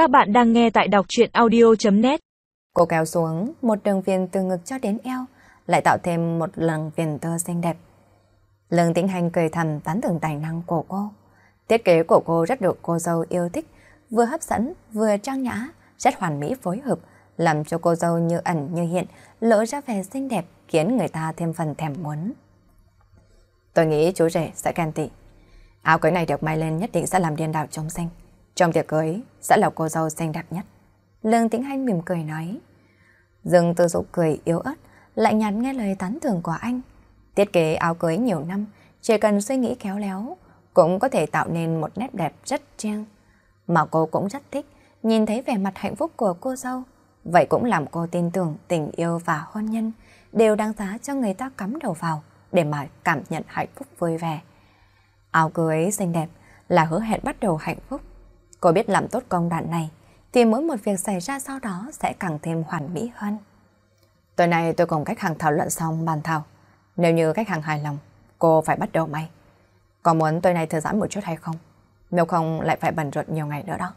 Các bạn đang nghe tại đọc chuyện audio.net Cô kéo xuống một đường viền từ ngực cho đến eo, lại tạo thêm một lần viền tơ xinh đẹp. Lương Tĩnh Hành cười thầm tán thưởng tài năng của cô. Thiết kế của cô rất được cô dâu yêu thích, vừa hấp dẫn, vừa trang nhã, rất hoàn mỹ phối hợp, làm cho cô dâu như ẩn như hiện, lộ ra vẻ xinh đẹp, khiến người ta thêm phần thèm muốn. Tôi nghĩ chú rể sẽ khen tị. Áo cưới này được may lên nhất định sẽ làm điên đảo trong sinh. Trong tiệc cưới sẽ là cô dâu xinh đẹp nhất. Lương Tĩnh Hanh mỉm cười nói. Dương Tư Dục cười yếu ớt, lại nhạt nghe lời tán thưởng của anh. Thiết kế áo cưới nhiều năm, chỉ cần suy nghĩ khéo léo, cũng có thể tạo nên một nét đẹp rất riêng. Mà cô cũng rất thích nhìn thấy vẻ mặt hạnh phúc của cô dâu. Vậy cũng làm cô tin tưởng tình yêu và hôn nhân đều đáng giá cho người ta cắm đầu vào để mà cảm nhận hạnh phúc vui vẻ. Áo cưới xinh đẹp là hứa hẹn bắt đầu hạnh phúc. Cô biết làm tốt công đoạn này thì mỗi một việc xảy ra sau đó sẽ càng thêm hoàn mỹ hơn. Tối nay tôi cùng khách hàng thảo luận xong bàn thảo. Nếu như khách hàng hài lòng, cô phải bắt đầu may. Có muốn tối nay thư giãn một chút hay không? Nếu không lại phải bận rộn nhiều ngày nữa đó.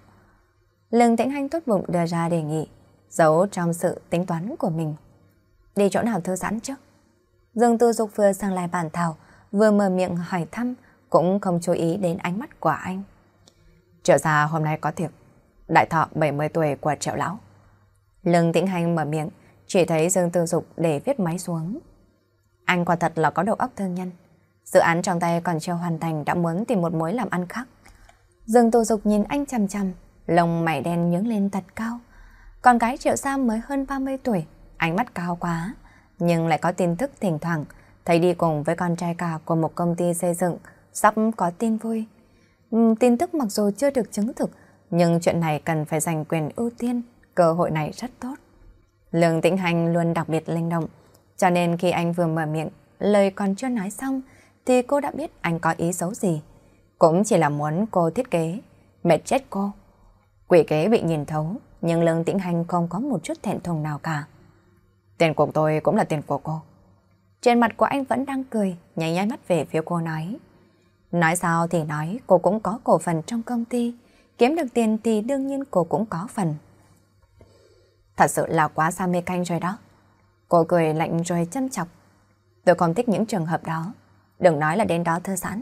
Lương Tĩnh Hành tốt bụng đưa ra đề nghị, giấu trong sự tính toán của mình. Đi chỗ nào thư giãn chứ? Dương Tư Dục vừa sang lại bàn thảo, vừa mở miệng hỏi thăm, cũng không chú ý đến ánh mắt của anh. Triệu gia hôm nay có tiệc, đại thọ 70 tuổi của triệu lão. Lương Tĩnh Hành mở miệng, chỉ thấy Dương Tư Dục để viết máy xuống. Anh quả thật là có đầu óc thương nhân. Dự án trong tay còn chưa hoàn thành đã muốn tìm một mối làm ăn khác. Dương Tư Dục nhìn anh chằm chằm, lông mày đen nhướng lên thật cao. Con gái triệu gia mới hơn 30 tuổi, ánh mắt cao quá, nhưng lại có tin tức thỉnh thoảng, thấy đi cùng với con trai cả của một công ty xây dựng, sắp có tin vui. Ừ, tin tức mặc dù chưa được chứng thực, nhưng chuyện này cần phải giành quyền ưu tiên, cơ hội này rất tốt. Lương Tĩnh Hành luôn đặc biệt linh động, cho nên khi anh vừa mở miệng, lời còn chưa nói xong, thì cô đã biết anh có ý xấu gì. Cũng chỉ là muốn cô thiết kế, mệt chết cô. Quỷ kế bị nhìn thấu, nhưng Lương Tĩnh Hành không có một chút thẹn thùng nào cả. Tiền của tôi cũng là tiền của cô. Trên mặt của anh vẫn đang cười, nháy nháy mắt về phía cô nói. Nói sao thì nói, cô cũng có cổ phần trong công ty. Kiếm được tiền thì đương nhiên cô cũng có phần. Thật sự là quá xa mê canh rồi đó. Cô cười lạnh rồi châm chọc. Tôi không thích những trường hợp đó. Đừng nói là đến đó thư giãn.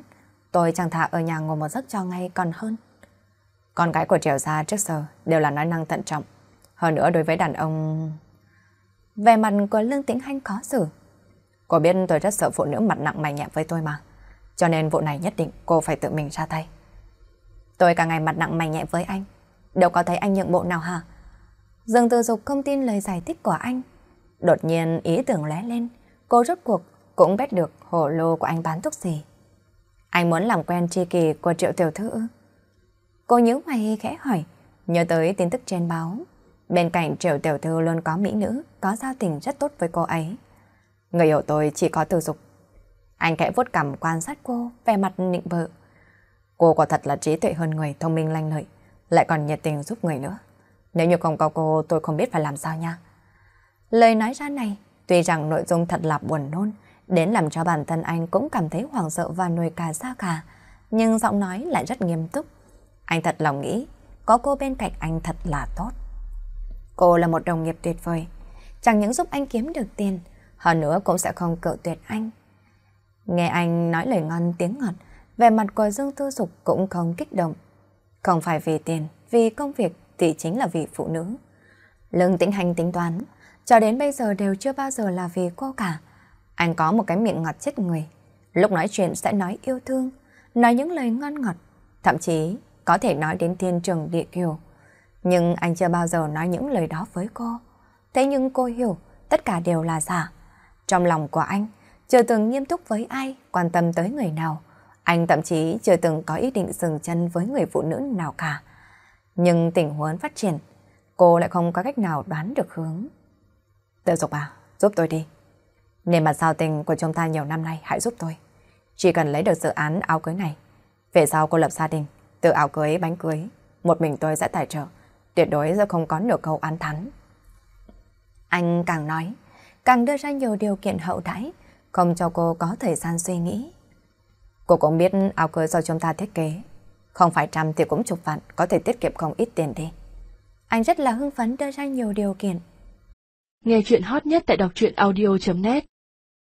Tôi chẳng thà ở nhà ngồi một giấc cho ngay còn hơn. Con gái của Triều Gia trước giờ đều là nói năng thận trọng. Hơn nữa đối với đàn ông... Về mặt của Lương Tĩnh Hanh khó xử. Cô biết tôi rất sợ phụ nữ mặt nặng mày nhẹ với tôi mà. Cho nên vụ này nhất định cô phải tự mình ra tay. Tôi cả ngày mặt nặng mày nhẹ với anh. Đâu có thấy anh nhượng bộ nào hả? Dương Tư Dục không tin lời giải thích của anh. Đột nhiên ý tưởng lóe lên. Cô rốt cuộc cũng biết được hồ lô của anh bán thuốc gì. Anh muốn làm quen tri kỳ của triệu tiểu thư ư? Cô nhớ mày khẽ hỏi, nhớ tới tin tức trên báo. Bên cạnh triệu tiểu thư luôn có mỹ nữ, có giao tình rất tốt với cô ấy. Người hiểu tôi chỉ có từ dục. Anh khẽ vuốt cằm quan sát cô, vẻ mặt nịnh bợ. Cô quả thật là trí tuệ hơn người, thông minh lanh lợi, lại còn nhiệt tình giúp người nữa. Nếu như không có cô, tôi không biết phải làm sao nha. Lời nói ra này, tuy rằng nội dung thật là buồn nôn, đến làm cho bản thân anh cũng cảm thấy hoảng sợ và nuôi cà xa cả, nhưng giọng nói lại rất nghiêm túc. Anh thật lòng nghĩ, có cô bên cạnh anh thật là tốt. Cô là một đồng nghiệp tuyệt vời, chẳng những giúp anh kiếm được tiền, hơn nữa cũng sẽ không cự tuyệt anh. Nghe anh nói lời ngon tiếng ngọt, vẻ mặt của Dương Tư Dục cũng không kích động. Không phải vì tiền, vì công việc thì chính là vì phụ nữ. Lương tĩnh hành tính toán, cho đến bây giờ đều chưa bao giờ là vì cô cả. Anh có một cái miệng ngọt chết người. Lúc nói chuyện sẽ nói yêu thương, nói những lời ngon ngọt, thậm chí có thể nói đến thiên trường địa kiều. Nhưng anh chưa bao giờ nói những lời đó với cô. Thế nhưng cô hiểu tất cả đều là giả. Trong lòng của anh, chưa từng nghiêm túc với ai, quan tâm tới người nào. Anh thậm chí chưa từng có ý định dừng chân với người phụ nữ nào cả. Nhưng tình huống phát triển, cô lại không có cách nào đoán được hướng. Tự dục à, giúp tôi đi. Nên mặt giao tình của chúng ta nhiều năm nay hãy giúp tôi. Chỉ cần lấy được dự án áo cưới này. Về sau cô lập gia đình, từ áo cưới, bánh cưới, một mình tôi sẽ tài trợ. Tuyệt đối sẽ không có nửa câu án thắn. Anh càng nói, càng đưa ra nhiều điều kiện hậu đãi, không cho cô có thời gian suy nghĩ. Cô cũng biết áo cưới do chúng ta thiết kế. Không phải trăm thì cũng chục vạn, có thể tiết kiệm không ít tiền đi. Anh rất là hưng phấn đưa ra nhiều điều kiện. Nghe chuyện hot nhất tại đọc truyện audio.net